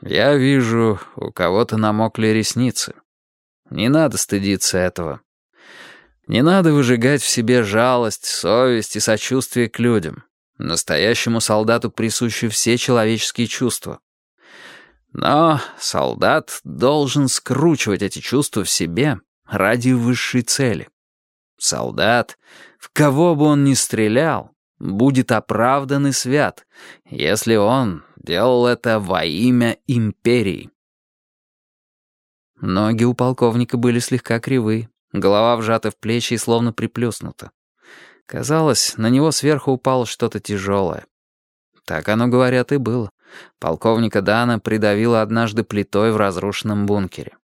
Я вижу, у кого-то намокли ресницы. Не надо стыдиться этого. Не надо выжигать в себе жалость, совесть и сочувствие к людям. Настоящему солдату присущи все человеческие чувства. Но солдат должен скручивать эти чувства в себе ради высшей цели. Солдат, в кого бы он ни стрелял, будет оправдан и свят, если он делал это во имя империи. Ноги у полковника были слегка кривы, голова вжата в плечи и словно приплюснута. Казалось, на него сверху упало что-то тяжелое. Так оно, говорят, и было. Полковника Дана придавило однажды плитой в разрушенном бункере.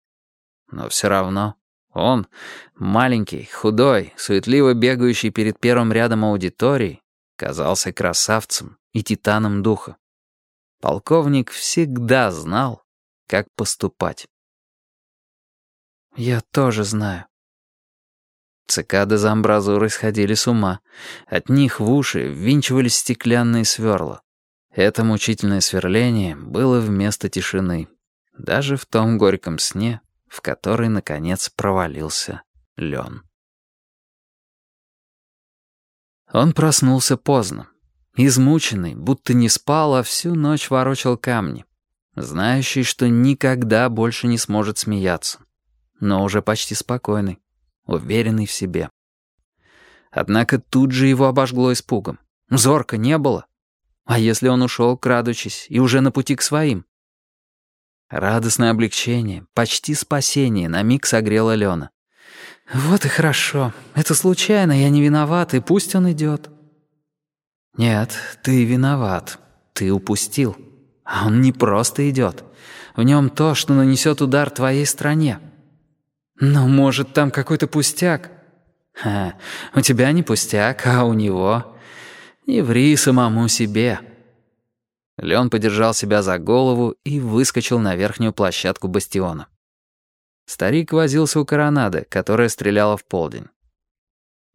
Но все равно он, маленький, худой, суетливо бегающий перед первым рядом аудитории, казался красавцем и титаном духа. Полковник всегда знал, как поступать. «Я тоже знаю». Цикады за амбразурой сходили с ума. От них в уши ввинчивались стеклянные сверла. Это мучительное сверление было вместо тишины. Даже в том горьком сне, в который, наконец, провалился лен. Он проснулся поздно. Измученный, будто не спал, а всю ночь ворочал камни. Знающий, что никогда больше не сможет смеяться. Но уже почти спокойный, уверенный в себе. Однако тут же его обожгло испугом. Зорка не было. А если он ушел, крадучись, и уже на пути к своим? Радостное облегчение, почти спасение на миг согрело Лена. «Вот и хорошо. Это случайно, я не виноват, и пусть он идет». «Нет, ты виноват. Ты упустил. А он не просто идет. В нем то, что нанесет удар твоей стране. Ну, может, там какой-то пустяк?» «Ха, у тебя не пустяк, а у него...» «Не ври самому себе». Леон подержал себя за голову и выскочил на верхнюю площадку бастиона. Старик возился у коронады, которая стреляла в полдень.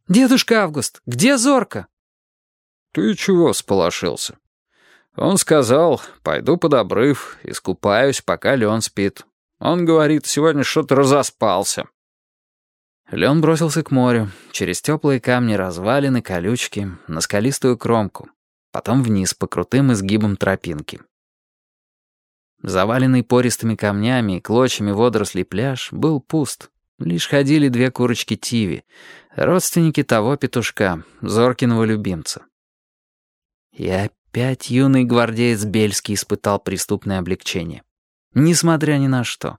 «Дедушка Август, где Зорка?» «Ты чего сполошился?» Он сказал, пойду под обрыв, искупаюсь, пока Леон спит. Он говорит, сегодня что-то разоспался. Лен бросился к морю, через теплые камни развалины, колючки, на скалистую кромку, потом вниз по крутым изгибам тропинки. Заваленный пористыми камнями и клочьями водорослей пляж был пуст. Лишь ходили две курочки Тиви, родственники того петушка, Зоркиного любимца. И опять юный гвардеец Бельский испытал преступное облегчение. Несмотря ни на что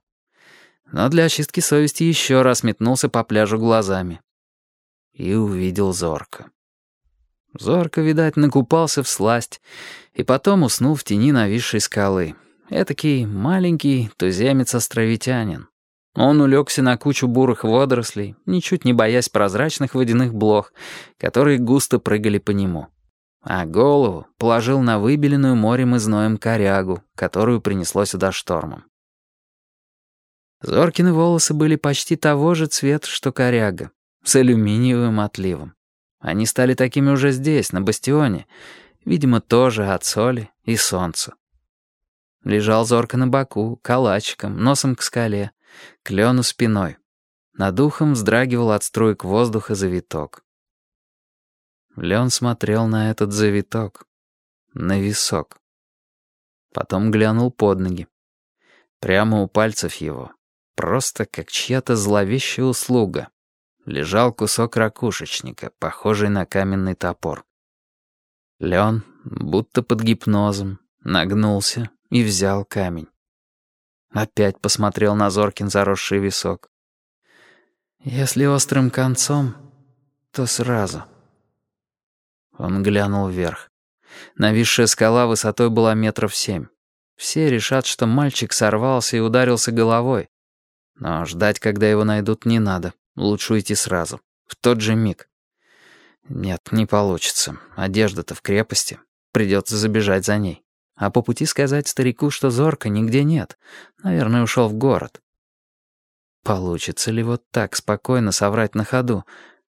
но для очистки совести еще раз метнулся по пляжу глазами. И увидел Зорка. Зорко, видать, накупался в сласть и потом уснул в тени нависшей скалы. Этакий маленький туземец-островитянин. Он улегся на кучу бурых водорослей, ничуть не боясь прозрачных водяных блох, которые густо прыгали по нему. А голову положил на выбеленную морем и зноем корягу, которую принесло сюда штормом. Зоркины волосы были почти того же цвета, что коряга, с алюминиевым отливом. Они стали такими уже здесь, на бастионе, видимо, тоже от соли и солнца. Лежал зорко на боку, калачиком, носом к скале, клену спиной. Над ухом вздрагивал от струек воздуха завиток. Лен смотрел на этот завиток, на висок. Потом глянул под ноги. Прямо у пальцев его Просто как чья-то зловещая услуга. Лежал кусок ракушечника, похожий на каменный топор. Лен, будто под гипнозом, нагнулся и взял камень. Опять посмотрел на Зоркин заросший висок. «Если острым концом, то сразу». Он глянул вверх. Нависшая скала высотой была метров семь. Все решат, что мальчик сорвался и ударился головой. Но ждать, когда его найдут, не надо. Лучше уйти сразу. В тот же миг. Нет, не получится. Одежда-то в крепости. Придется забежать за ней. А по пути сказать старику, что Зорка нигде нет. Наверное, ушел в город. Получится ли вот так спокойно соврать на ходу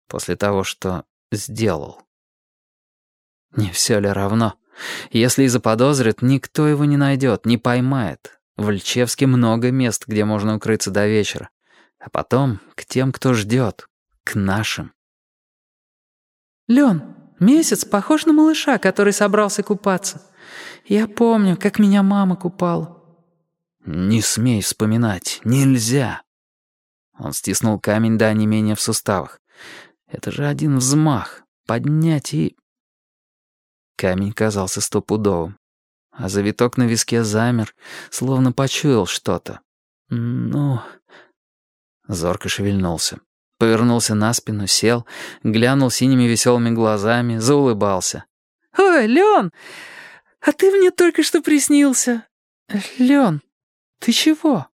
после того, что сделал? Не все ли равно? Если и заподозрит, никто его не найдет, не поймает. В Льчевске много мест, где можно укрыться до вечера. А потом к тем, кто ждет, к нашим. «Лен, месяц похож на малыша, который собрался купаться. Я помню, как меня мама купала». «Не смей вспоминать, нельзя!» Он стиснул камень до онемения в суставах. «Это же один взмах, поднять и...» Камень казался стопудовым а завиток на виске замер, словно почуял что-то. «Ну...» Зорко шевельнулся. Повернулся на спину, сел, глянул синими веселыми глазами, заулыбался. «Ой, Лен, а ты мне только что приснился. Лен, ты чего?»